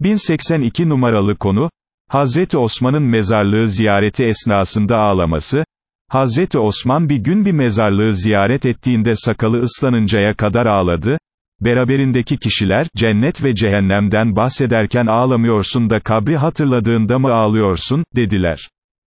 1082 numaralı konu, Hazreti Osman'ın mezarlığı ziyareti esnasında ağlaması, Hazreti Osman bir gün bir mezarlığı ziyaret ettiğinde sakalı ıslanıncaya kadar ağladı, beraberindeki kişiler, cennet ve cehennemden bahsederken ağlamıyorsun da kabri hatırladığında mı ağlıyorsun, dediler.